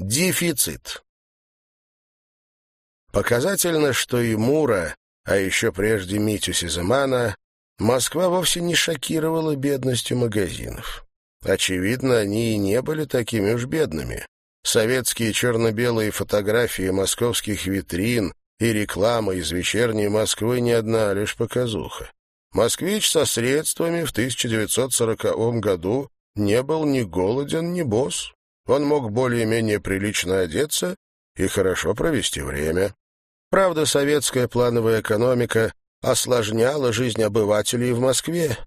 Дефицит. Показательно, что и Мура, а еще прежде Митю Сизымана, Москва вовсе не шокировала бедностью магазинов. Очевидно, они и не были такими уж бедными. Советские черно-белые фотографии московских витрин и реклама из вечерней Москвы не одна, лишь показуха. Москвич со средствами в 1940 году не был ни голоден, ни босс. Он мог более-менее прилично одеться и хорошо провести время. Правда, советская плановая экономика осложняла жизнь обывателей в Москве.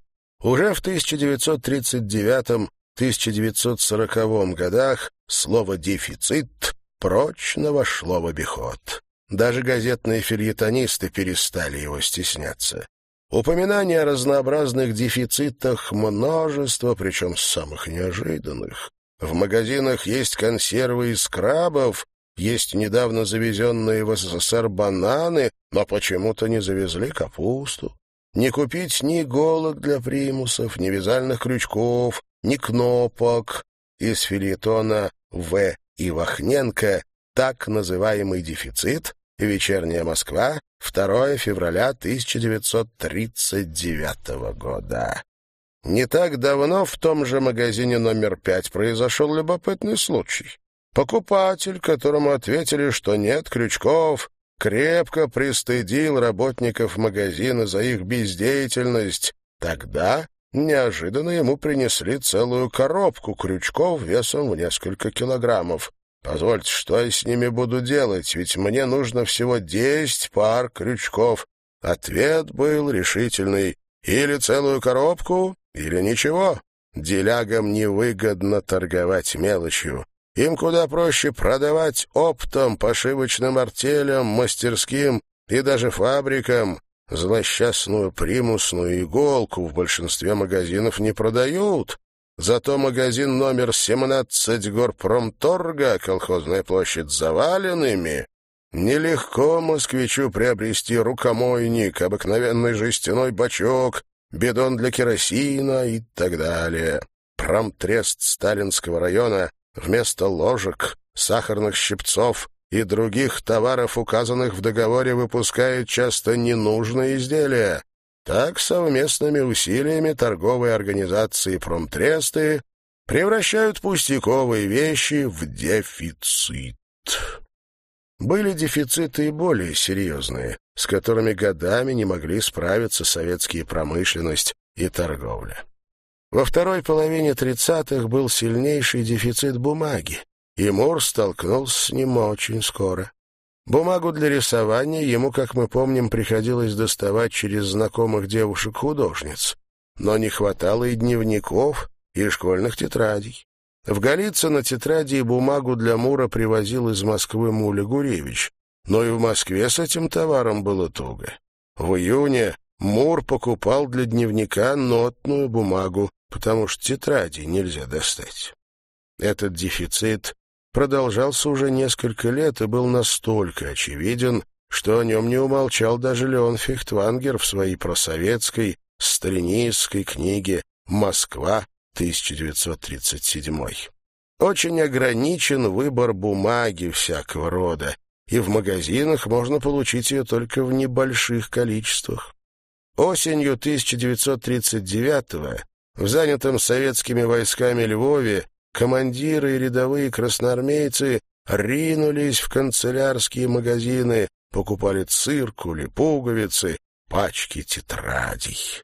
Уже в 1939-1940 годах слово «дефицит» прочно вошло в обиход. Даже газетные фильетонисты перестали его стесняться. Упоминания о разнообразных дефицитах множество, причем самых неожиданных. В магазинах есть консервы из крабов, есть недавно завезенные в СССР бананы, но почему-то не завезли капусту. Не купить ни иголок для примусов, ни вязальных крючков, ни кнопок. Из фильетона В. Ивахненко так называемый дефицит «Вечерняя Москва», 2 февраля 1939 года. Не так давно в том же магазине номер пять произошел любопытный случай. Покупатель, которому ответили, что нет крючков, крепко пристыдил работников магазина за их бездеятельность. Тогда неожиданно ему принесли целую коробку крючков весом в несколько килограммов. Позвольте, что я с ними буду делать, ведь мне нужно всего десять пар крючков. Ответ был решительный. Или целую коробку, или ничего. Делягам невыгодно торговать мелочью. Им куда проще продавать оптом, пошивочным артелям, мастерским и даже фабрикам. Злосчастную примусную иголку в большинстве магазинов не продают, Зато магазин номер 17 горпромторга, колхозная площадь, заваленными. Нелегко москвичу приобрести рукомойник, обыкновенный жестяной бачок, бидон для керосина и так далее. Промтрест Сталинского района вместо ложек, сахарных щипцов и других товаров, указанных в договоре, выпускает часто ненужные изделия. Так совместными усилиями торговые организации промтресты превращают пустяковые вещи в дефицит. Были дефициты и более серьезные, с которыми годами не могли справиться советские промышленность и торговля. Во второй половине 30-х был сильнейший дефицит бумаги, и Мур столкнулся с ним очень скоро. Бумагу для рисования ему, как мы помним, приходилось доставать через знакомых девушек-художниц. Но не хватало и дневников, и школьных тетрадей. В Голицыно тетради и бумагу для Мура привозил из Москвы Муля Гуревич. Но и в Москве с этим товаром было туго. В июне Мур покупал для дневника нотную бумагу, потому что тетради нельзя достать. Этот дефицит продолжался уже несколько лет и был настолько очевиден, что о нем не умолчал даже Леон Фехтвангер в своей просоветской сталинистской книге «Москва, 1937». Очень ограничен выбор бумаги всякого рода, и в магазинах можно получить ее только в небольших количествах. Осенью 1939-го в занятом советскими войсками Львове командиры и рядовые красноармейцы ринулись в канцелярские магазины, покупали циркули, пуговицы, пачки тетрадей.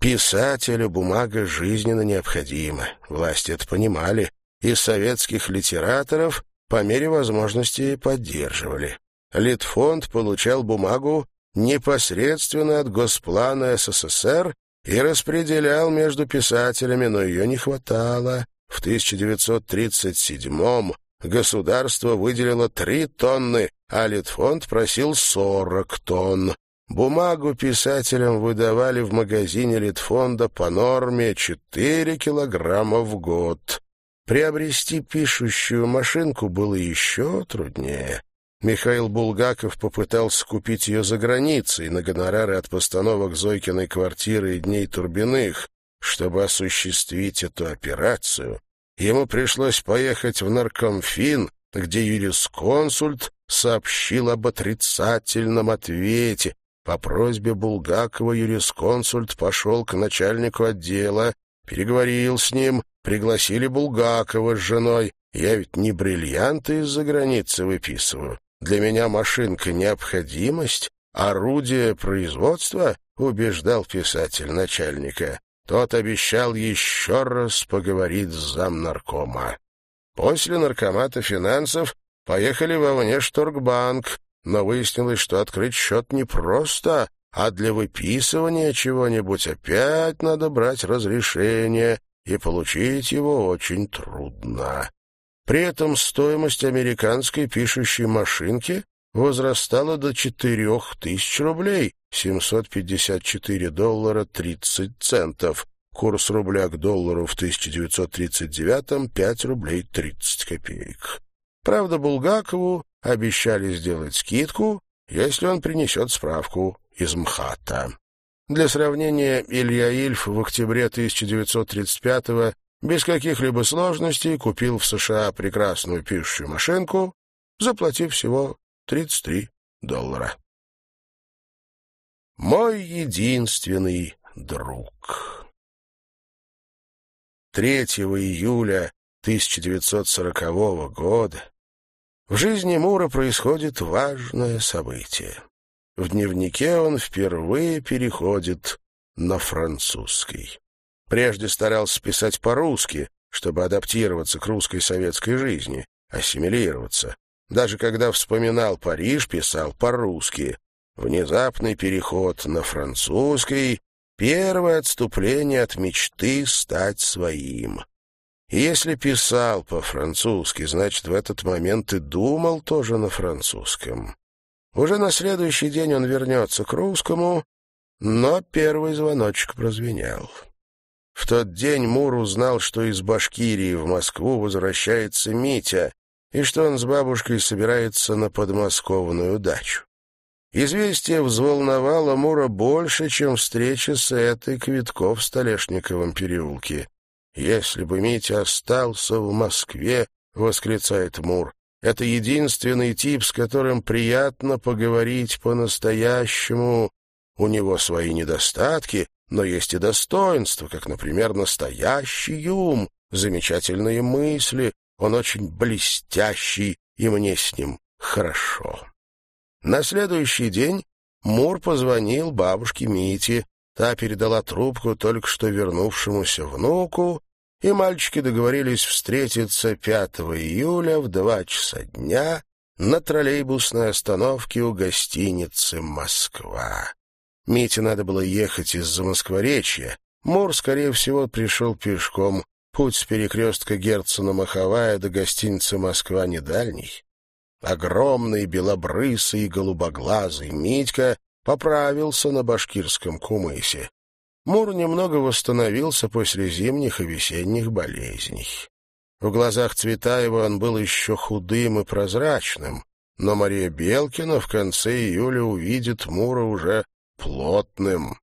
Писателю бумага жизненно необходима. Власти это понимали, и советских литераторов по мере возможности поддерживали. Литфонд получал бумагу непосредственно от Госплана СССР и распределял между писателями, но ее не хватало. В 1937-м государство выделило 3 тонны, а Литфонд просил 40 тонн. Бумагу писателям выдавали в магазине Литфонда по норме 4 килограмма в год. Приобрести пишущую машинку было еще труднее. Михаил Булгаков попытался купить ее за границей на гонорары от постановок Зойкиной квартиры и Дней Турбиных. Чтобы осуществить эту операцию, ему пришлось поехать в Наркомфин где юрисконсульт сообщил об отрицательном ответе. По просьбе Булгакова юрисконсульт пошел к начальнику отдела, переговорил с ним, пригласили Булгакова с женой. Я ведь не бриллианты из-за границы выписываю. Для меня машинка — необходимость, орудие производства, убеждал писатель начальника. Тот обещал еще раз поговорить с замнаркома. После наркомата финансов поехали во внешторгбанк, но выяснилось, что открыть счет непросто, а для выписывания чего-нибудь опять надо брать разрешение, и получить его очень трудно. При этом стоимость американской пишущей машинки возрастала до четырех тысяч рублей, 754 доллара 30 центов. Курс рубля к доллару в 1939-м — 5 рублей 30 копеек. Правда, Булгакову обещали сделать скидку, если он принесет справку из МХАТа. Для сравнения, Илья Ильф в октябре 1935-го без каких-либо сложностей купил в США прекрасную пишущую машинку, заплатив всего 33 доллара. Мой единственный друг. 3 июля 1940 года в жизни Мура происходит важное событие. В дневнике он впервые переходит на французский. Прежде старался писать по-русски, чтобы адаптироваться к русской советской жизни, ассимилироваться. Даже когда вспоминал Париж, писал по-русски. Внезапный переход на французский — первое отступление от мечты стать своим. Если писал по-французски, значит, в этот момент и думал тоже на французском. Уже на следующий день он вернется к русскому, но первый звоночек прозвенел. В тот день Мур узнал, что из Башкирии в Москву возвращается Митя, и что он с бабушкой собирается на подмосковную дачу. Известие взволновало Мура больше, чем встреча с этой Квитков в Столешниковом переулке. «Если бы Митя остался в Москве», — восклицает Мур, — «это единственный тип, с которым приятно поговорить по-настоящему. У него свои недостатки, но есть и достоинства, как, например, настоящий ум, замечательные мысли, он очень блестящий, и мне с ним хорошо. На следующий день Мур позвонил бабушке Мите, та передала трубку только что вернувшемуся внуку, и мальчики договорились встретиться 5 июля в два часа дня на троллейбусной остановке у гостиницы «Москва». Мите надо было ехать из-за Москворечья. Мур, скорее всего, пришел пешком. Путь с перекрестка Герцена-Маховая до гостиницы «Москва» не дальний. Огромный, белобрысый голубоглазый Митька поправился на башкирском кумысе. Мур немного восстановился после зимних и весенних болезней. В глазах Цветаева он был еще худым и прозрачным, но Мария Белкина в конце июля увидит Мура уже плотным.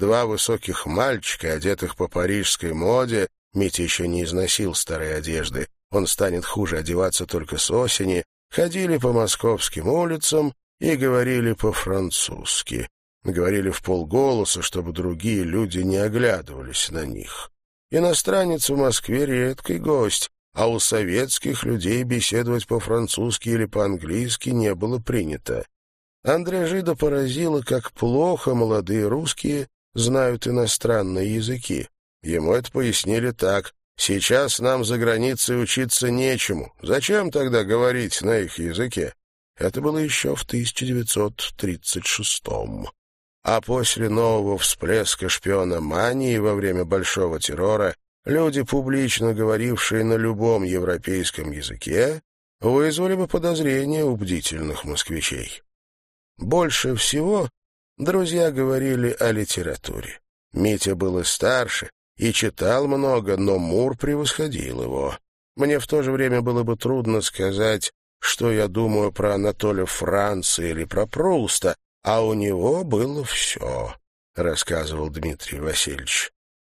Два высоких мальчика, одетых по парижской моде, Митя еще не износил старой одежды, он станет хуже одеваться только с осени, ходили по московским улицам и говорили по-французски. Говорили в полголоса, чтобы другие люди не оглядывались на них. Иностранец в Москве — редкий гость, а у советских людей беседовать по-французски или по-английски не было принято. Андрея Жида поразило, как плохо молодые русские знают иностранные языки. Ему это пояснили так. «Сейчас нам за границей учиться нечему. Зачем тогда говорить на их языке?» Это было еще в 1936-м. А после нового всплеска шпиона мании во время Большого террора люди, публично говорившие на любом европейском языке, вызвали бы подозрения у бдительных москвичей. Больше всего друзья говорили о литературе. Митя был и старше, и читал много, но Мур превосходил его. Мне в то же время было бы трудно сказать, что я думаю про Анатолия Франца или про Пруста, а у него было все, — рассказывал Дмитрий Васильевич.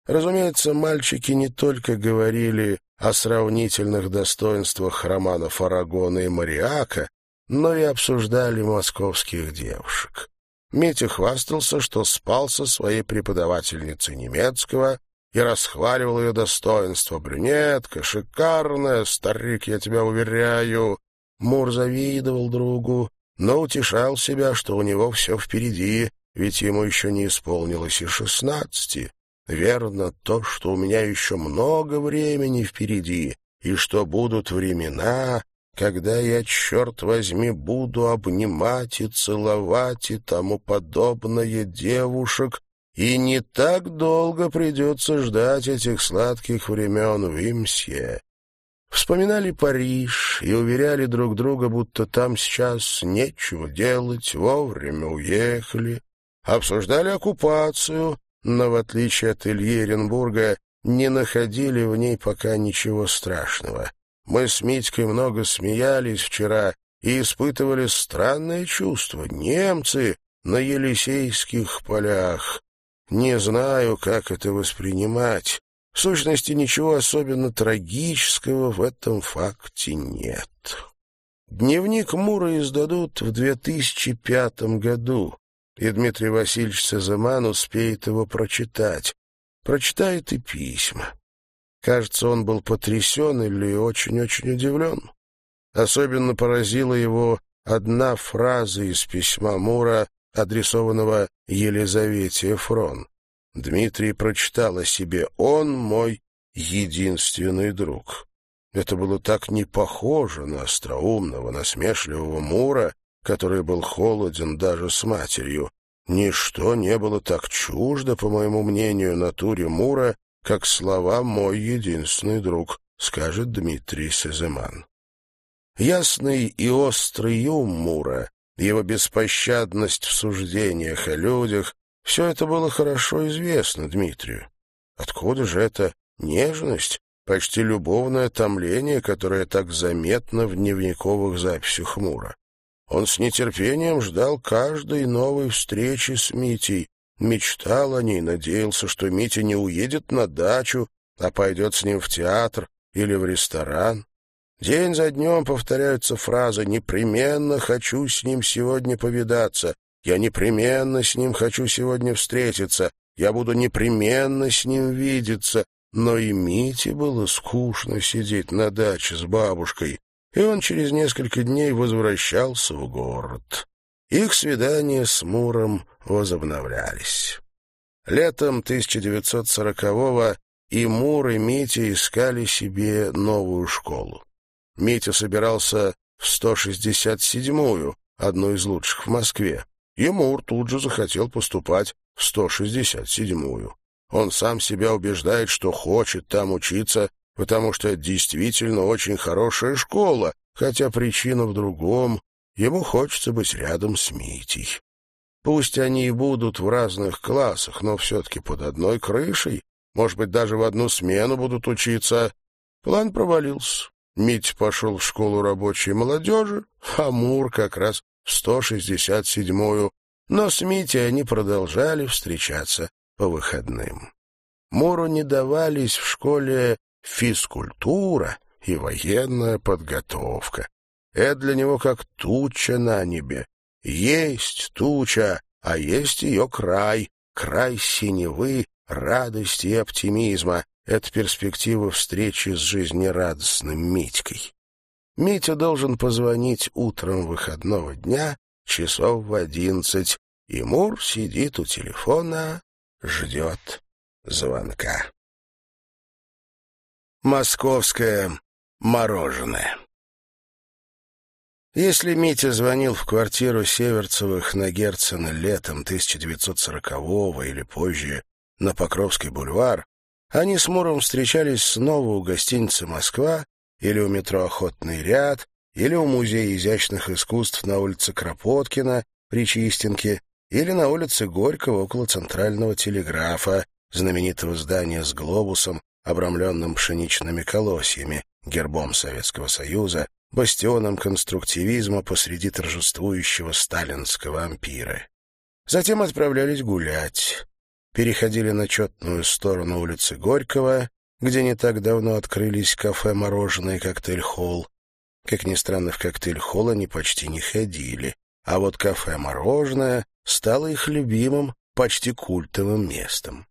Разумеется, мальчики не только говорили о сравнительных достоинствах романов Арагона и Мариака, но и обсуждали московских девушек. Митя хвастался, что спал со своей преподавательницей немецкого и расхваливал ее достоинство. «Брюнетка, шикарная, старик, я тебя уверяю!» Мур завидовал другу, но утешал себя, что у него все впереди, ведь ему еще не исполнилось и шестнадцати. Верно то, что у меня еще много времени впереди, и что будут времена, когда я, черт возьми, буду обнимать и целовать и тому подобное девушек, и не так долго придется ждать этих сладких времен в Имсье. Вспоминали Париж и уверяли друг друга, будто там сейчас нечего делать, вовремя уехали. Обсуждали оккупацию, но, в отличие от Ильи Эренбурга, не находили в ней пока ничего страшного. Мы с Митькой много смеялись вчера и испытывали странное чувство. Немцы на Елисейских полях. Не знаю, как это воспринимать. В сущности, ничего особенно трагического в этом факте нет. Дневник Мура издадут в 2005 году и Дмитрий Васильевич Сазыман успеет его прочитать. Прочитает и письма. Кажется, он был потрясен или очень-очень удивлен. Особенно поразила его одна фраза из письма Мура, адресованного Елизавете Фрон. Дмитрий прочитал о себе «Он мой единственный друг». Это было так не похоже на остроумного, насмешливого Мура, который был холоден даже с матерью. Ничто не было так чуждо, по моему мнению, натуре Мура, как слова «мой единственный друг», скажет Дмитрий Сеземан. Ясный и острый ум Мура, его беспощадность в суждениях о людях — все это было хорошо известно Дмитрию. Откуда же эта нежность, почти любовное томление, которое так заметно в дневниковых записях Мура? Он с нетерпением ждал каждой новой встречи с Митей, мечтал о ней, надеялся, что Митя не уедет на дачу, а пойдет с ним в театр или в ресторан. День за днем повторяются фразы «непременно хочу с ним сегодня повидаться», «я непременно с ним хочу сегодня встретиться», «я буду непременно с ним видеться», но и Мите было скучно сидеть на даче с бабушкой и он через несколько дней возвращался в город. Их свидания с Муром возобновлялись. Летом 1940-го и Мур, и Митя искали себе новую школу. Митя собирался в 167-ю, одну из лучших в Москве, и Мур тут же захотел поступать в 167-ю. Он сам себя убеждает, что хочет там учиться потому что это действительно очень хорошая школа, хотя причина в другом. Ему хочется быть рядом с Митей. Пусть они и будут в разных классах, но все-таки под одной крышей, может быть, даже в одну смену будут учиться. План провалился. Митя пошел в школу рабочей молодежи, а Мур как раз в 167-ю, но с Митей они продолжали встречаться по выходным. Муру не давались в школе физкультура и военная подготовка. Это для него как туча на небе. Есть туча, а есть ее край, край синевы, радости и оптимизма. Это перспектива встречи с жизнерадостным Митькой. Митя должен позвонить утром выходного дня, часов в одиннадцать, и Мур сидит у телефона, ждет звонка. Московское мороженое. Если Митя звонил в квартиру Северцевых на Герцена летом 1940-го или позже на Покровский бульвар, они с Муром встречались снова у гостиницы «Москва» или у метро «Охотный ряд», или у Музея изящных искусств на улице Кропоткина при Чистенке, или на улице Горького около Центрального телеграфа, знаменитого здания с глобусом, обрамленным пшеничными колосьями, гербом Советского Союза, бастионом конструктивизма посреди торжествующего сталинского ампира. Затем отправлялись гулять. переходили на четную сторону улицы Горького, где не так давно открылись кафе «Мороженое» и коктейль-холл. Как ни странно, в коктейль-холл они почти не ходили, а вот кафе «Мороженое» стало их любимым, почти культовым местом.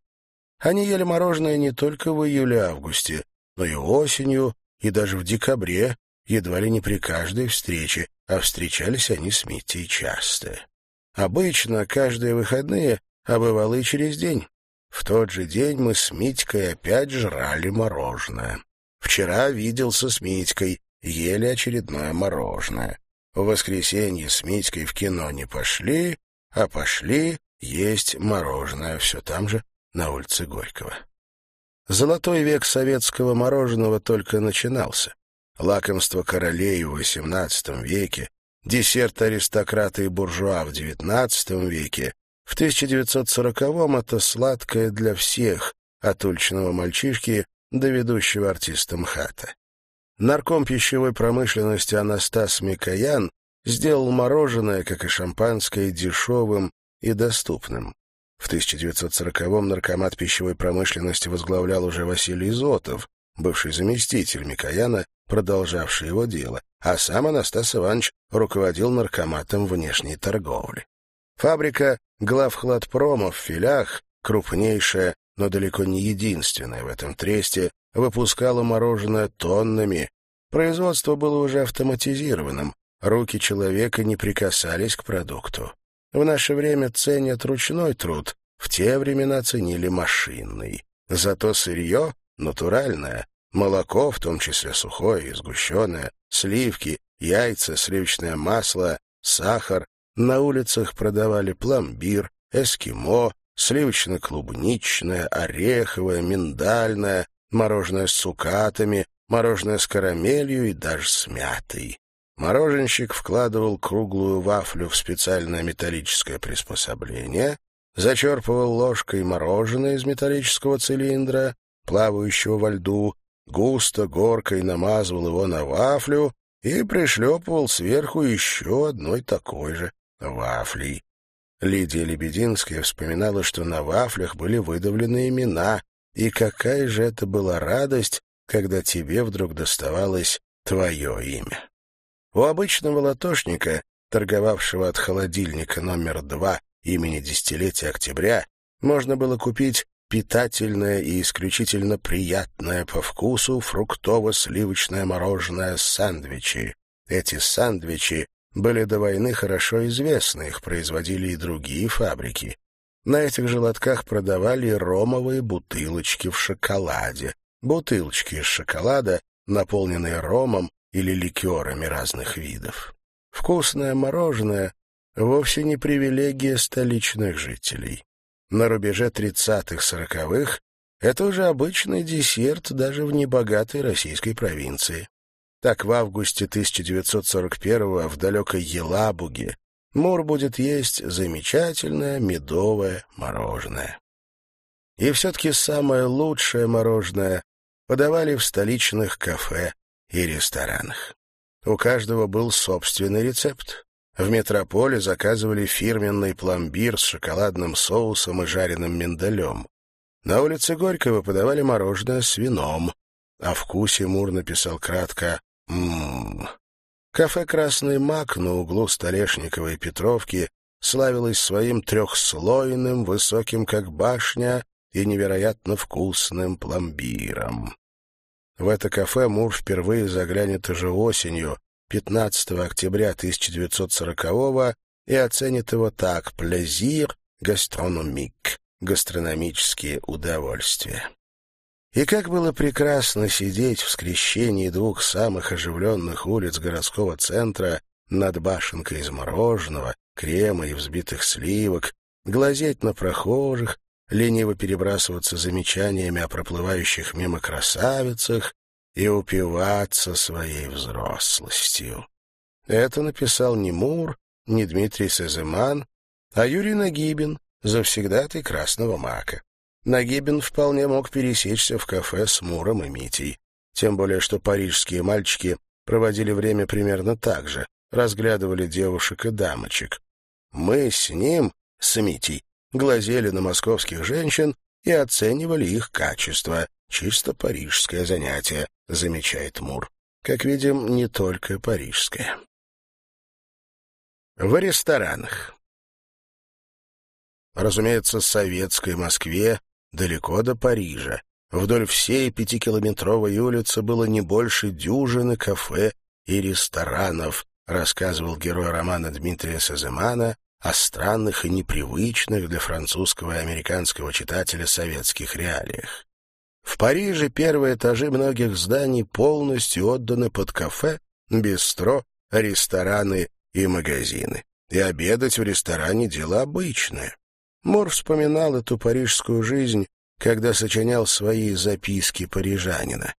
Они ели мороженое не только в июле-августе, но и осенью, и даже в декабре, едва ли не при каждой встрече, а встречались они с Митей часто. Обычно каждые выходные, а бывало и через день. В тот же день мы с Митькой опять жрали мороженое. Вчера виделся с Митькой, ели очередное мороженое. В воскресенье с Митькой в кино не пошли, а пошли есть мороженое все там же, на улице Горького. Золотой век советского мороженого только начинался. Лакомство королей в XVIII веке, десерт аристократа и буржуа в XIX веке, в 1940-м это сладкое для всех, от уличного мальчишки до ведущего артиста МХАТа. Нарком пищевой промышленности Анастас Микоян сделал мороженое, как и шампанское, дешевым и доступным. В 1940-м наркомат пищевой промышленности возглавлял уже Василий Зотов, бывший заместитель Микояна, продолжавший его дело, а сам Анастас Иванович руководил наркоматом внешней торговли. Фабрика главхладпрома в филях, крупнейшая, но далеко не единственная в этом тресте, выпускала мороженое тоннами. Производство было уже автоматизированным, руки человека не прикасались к продукту. В наше время ценят ручной труд, в те времена ценили машинный. Зато сырье натуральное, молоко, в том числе сухое и сгущенное, сливки, яйца, сливочное масло, сахар. На улицах продавали пломбир, эскимо, сливочно-клубничное, ореховое, миндальное, мороженое с цукатами, мороженое с карамелью и даже с мятой. Мороженщик вкладывал круглую вафлю в специальное металлическое приспособление, зачерпывал ложкой мороженое из металлического цилиндра, плавающего во льду, густо горкой намазывал его на вафлю и пришлепывал сверху еще одной такой же вафлей. Лидия Лебединская вспоминала, что на вафлях были выдавлены имена, и какая же это была радость, когда тебе вдруг доставалось твое имя. У обычного латошника, торговавшего от холодильника номер два имени десятилетия октября, можно было купить питательное и исключительно приятное по вкусу фруктово-сливочное мороженое сэндвичи. Эти сэндвичи были до войны хорошо известны, их производили и другие фабрики. На этих же лотках продавали ромовые бутылочки в шоколаде. Бутылочки из шоколада, наполненные ромом, или ликерами разных видов. Вкусное мороженое вовсе не привилегия столичных жителей. На рубеже 30-40-х это уже обычный десерт даже в небогатой российской провинции. Так в августе 1941-го в далекой Елабуге Мур будет есть замечательное медовое мороженое. И все-таки самое лучшее мороженое подавали в столичных кафе и ресторанах. У каждого был собственный рецепт. В метрополе заказывали фирменный пломбир с шоколадным соусом и жареным миндалем. На улице Горького подавали мороженое с вином. О вкусе Мур написал кратко «Ммм». Кафе «Красный мак» на углу Столешникова и Петровки славилось своим трехслойным, высоким как башня и невероятно вкусным пломбиром. В это кафе Мур впервые заглянет уже осенью, 15 октября 1940-го, и оценит его так «плезир гастрономик» — гастрономические удовольствия. И как было прекрасно сидеть в скрещении двух самых оживленных улиц городского центра над башенкой из мороженого, крема и взбитых сливок, глазеть на прохожих, лениво перебрасываться замечаниями о проплывающих мимо красавицах и упиваться своей взрослостью. Это написал не Мур, не Дмитрий Сеземан, а Юрий Нагибин, завсегдатый красного мака. Нагибин вполне мог пересечься в кафе с Муром и Митей. Тем более, что парижские мальчики проводили время примерно так же, разглядывали девушек и дамочек. Мы с ним, с Митей, глазели на московских женщин и оценивали их качество. Чисто парижское занятие, замечает Мур. Как видим, не только парижское. В ресторанах. Разумеется, советской Москве далеко до Парижа. Вдоль всей пятикилометровой улицы было не больше дюжины кафе и ресторанов, рассказывал герой романа Дмитрия Саземана о странных и непривычных для французского и американского читателя советских реалиях. В Париже первые этажи многих зданий полностью отданы под кафе, бистро, рестораны и магазины. И обедать в ресторане — дело обычное. Мур вспоминал эту парижскую жизнь, когда сочинял свои записки парижанина.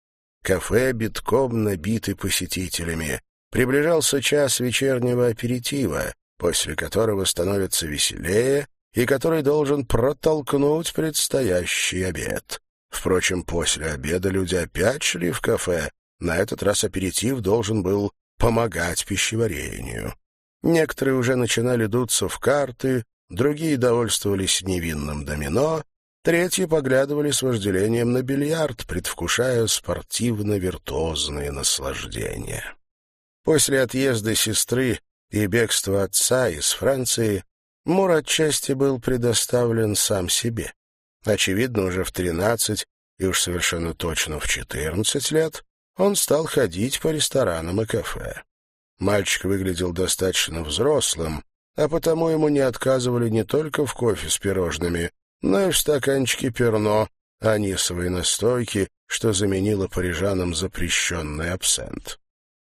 Кафе битком набиты посетителями. Приближался час вечернего аперитива, после которого становится веселее и который должен протолкнуть предстоящий обед. Впрочем, после обеда люди опять шли в кафе. На этот раз аперитив должен был помогать пищеварению. Некоторые уже начинали дуться в карты, другие довольствовались невинным домино, третьи поглядывали с вожделением на бильярд, предвкушая спортивно-виртуозные наслаждения. После отъезда сестры и бегства отца из Франции Мур отчасти был предоставлен сам себе. Очевидно, уже в тринадцать и уж совершенно точно в четырнадцать лет он стал ходить по ресторанам и кафе. Мальчик выглядел достаточно взрослым, а потому ему не отказывали не только в кофе с пирожными, но и в стаканчике перно, анисовой настойки, что заменило парижанам запрещенный абсент.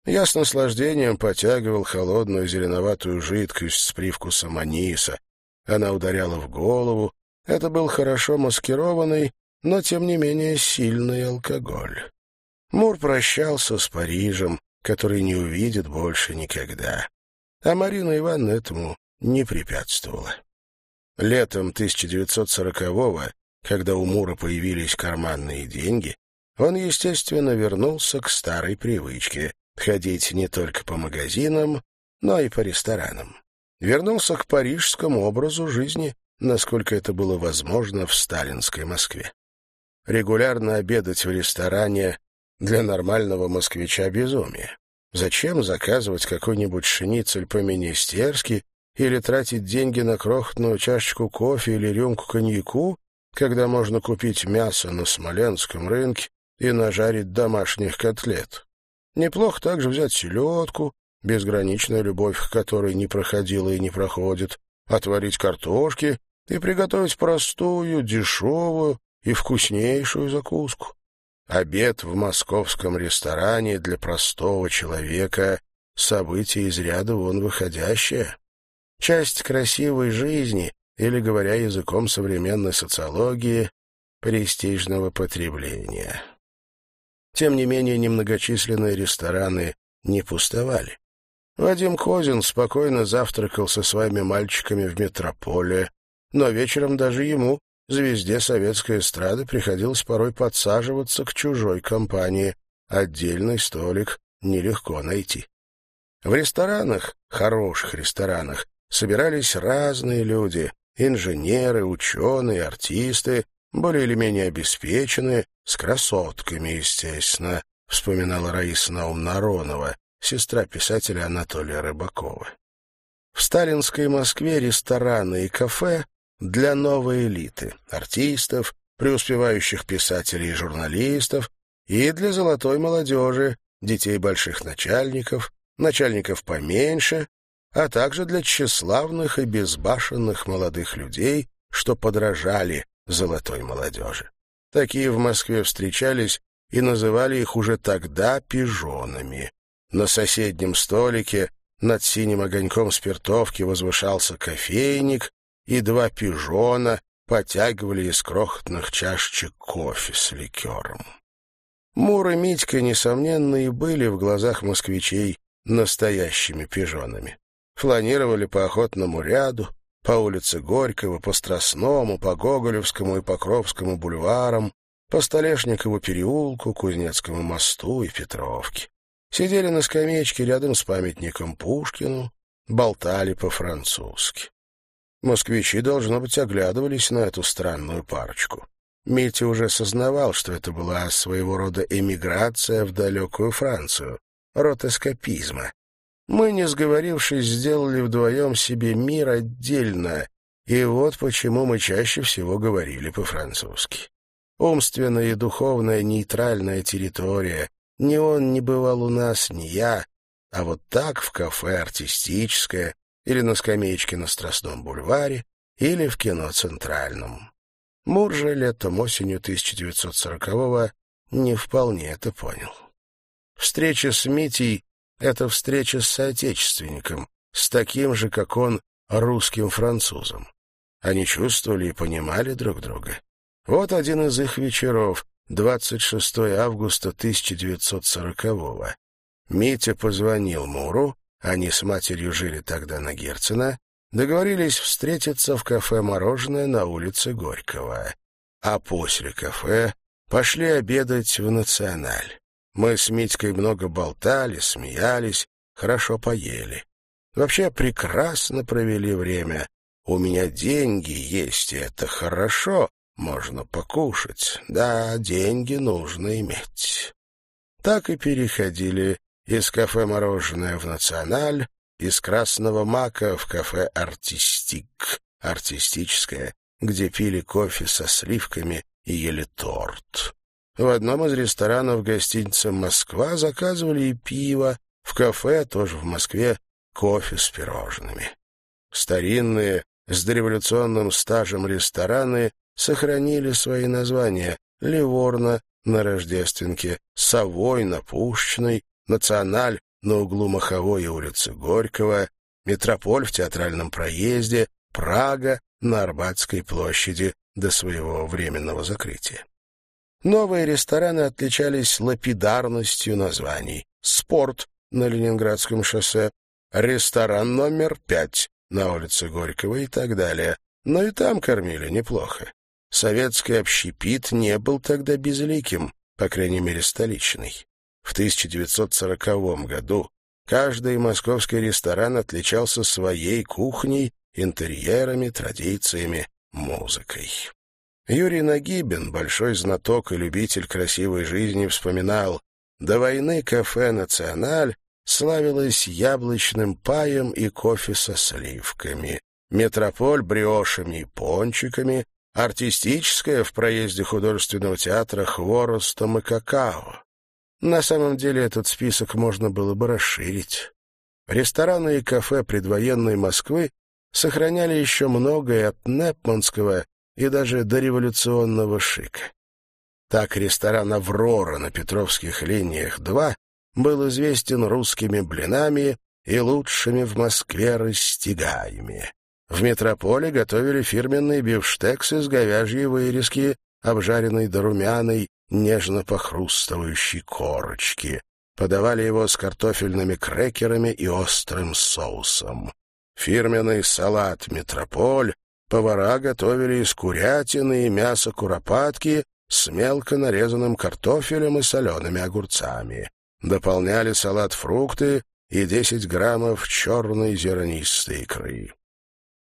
Я с наслаждением потягивал холодную зеленоватую жидкость с привкусом аниса. Она ударяла в голову. Это был хорошо маскированный, но, тем не менее, сильный алкоголь. Мур прощался с Парижем, который не увидит больше никогда. А Марина Ивановна этому не препятствовала. Летом 1940-го, когда у Мура появились карманные деньги, он, естественно, вернулся к старой привычке — ходить не только по магазинам, но и по ресторанам. Вернулся к парижскому образу жизни, насколько это было возможно в сталинской Москве. Регулярно обедать в ресторане для нормального москвича безумие. Зачем заказывать какой-нибудь шницель по-министерски или тратить деньги на крохотную чашечку кофе или рюмку коньяку, когда можно купить мясо на Смоленском рынке и нажарить домашних котлет? Неплохо также взять селедку, безграничная любовь к которой не проходила и не проходит, отварить картошки и приготовить простую, дешевую и вкуснейшую закуску. Обед в московском ресторане для простого человека — событие из ряда вон выходящее. Часть красивой жизни, или, говоря языком современной социологии, престижного потребления. Тем не менее, немногочисленные рестораны не пустовали. Вадим Козин спокойно завтракал со своими мальчиками в метрополе, но вечером даже ему звезде советской эстрады приходилось порой подсаживаться к чужой компании. Отдельный столик нелегко найти. В ресторанах, хороших ресторанах, собирались разные люди — инженеры, ученые, артисты, более или менее обеспеченные, с красотками, естественно, вспоминала Раиса Наумна Аронова, сестра писателя Анатолия Рыбакова. В сталинской Москве рестораны и кафе для новой элиты, артистов, преуспевающих писателей и журналистов, и для золотой молодежи, детей больших начальников, начальников поменьше, а также для тщеславных и безбашенных молодых людей, что подражали золотой молодежи. Такие в Москве встречались и называли их уже тогда пижонами. На соседнем столике над синим огоньком спиртовки возвышался кофейник, и два пижона потягивали из крохотных чашечек кофе с ликером. Мур и Митька, несомненно, и были в глазах москвичей настоящими пижонами. Фланировали по охотному ряду, по улице Горького, по Страстному, по Гоголевскому и Покровскому бульварам, по Столешникову переулку, Кузнецкому мосту и Петровке. Сидели на скамеечке рядом с памятником Пушкину, болтали по-французски. Москвичи, должно быть, оглядывались на эту странную парочку. Митя уже сознавал, что это была своего рода эмиграция в далекую Францию, род. Мы, не сговорившись, сделали вдвоем себе мир отдельно, и вот почему мы чаще всего говорили по-французски. Умственная и духовная нейтральная территория. Ни он не бывал у нас, ни я, а вот так в кафе артистическое или на скамеечке на Страстном бульваре или в кино Центральном. Мур же летом осенью 1940-го не вполне это понял. Встреча с Митей — это встреча с соотечественником, с таким же, как он, русским французом. Они чувствовали и понимали друг друга. Вот один из их вечеров, 26 августа 1940-го. Митя позвонил Муру, они с матерью жили тогда на Герцена, договорились встретиться в кафе «Мороженое» на улице Горького. А после кафе пошли обедать в «Националь». Мы с Митькой много болтали, смеялись, хорошо поели. Вообще прекрасно провели время. У меня деньги есть, и это хорошо. Можно покушать. Да, деньги нужно иметь. Так и переходили из кафе «Мороженое» в «Националь», из красного мака в кафе «Артистик», артистическое, где пили кофе со сливками и ели торт. В одном из ресторанов гостиницы «Москва» заказывали и пиво, в кафе, тоже в Москве, кофе с пирожными. Старинные, с дореволюционным стажем рестораны сохранили свои названия «Ливорно» на Рождественке, «Совой» на Пушечной, «Националь» на углу Маховой и улицы Горького, метрополь в театральном проезде, Прага на Арбатской площади до своего временного закрытия. Новые рестораны отличались лапидарностью названий. «Спорт» на Ленинградском шоссе, «Ресторан номер пять» на улице Горького и так далее. Но и там кормили неплохо. Советский общепит не был тогда безликим, по крайней мере, столичный. В 1940 году каждый московский ресторан отличался своей кухней, интерьерами, традициями, музыкой. Юрий Нагибин, большой знаток и любитель красивой жизни, вспоминал, до войны кафе «Националь» славилось яблочным паем и кофе со сливками, метрополь — бриошами и пончиками, артистическая в проезде художественного театра хворостом и какао. На самом деле этот список можно было бы расширить. Рестораны и кафе предвоенной Москвы сохраняли еще многое от Непманского и даже дореволюционного шика. Так ресторан «Аврора» на Петровских линиях 2 был известен русскими блинами и лучшими в Москве растягаями. В метрополе готовили фирменные бифштексы с говяжьей вырезки, обжаренной до румяной, нежно похрустывающей корочки. Подавали его с картофельными крекерами и острым соусом. Фирменный салат «Метрополь» повара готовили из курятины и мяса куропатки с мелко нарезанным картофелем и солеными огурцами. Дополняли салат фрукты и 10 граммов черной зернистой икры.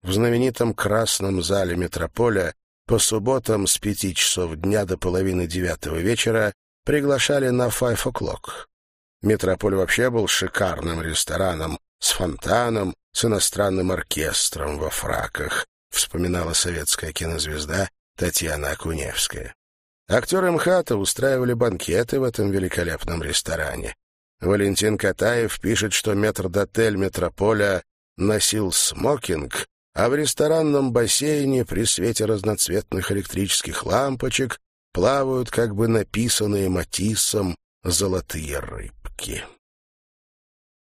В знаменитом красном зале «Метрополя» По субботам с пяти часов дня до половины девятого вечера приглашали на «Five O'Clock». Метрополь вообще был шикарным рестораном, с фонтаном, с иностранным оркестром во фраках, вспоминала советская кинозвезда Татьяна Акуневская. Актеры МХАТа устраивали банкеты в этом великолепном ресторане. Валентин Катаев пишет, что метрдотель метрополя носил смокинг а в ресторанном бассейне при свете разноцветных электрических лампочек плавают как бы написанные матиссом золотые рыбки.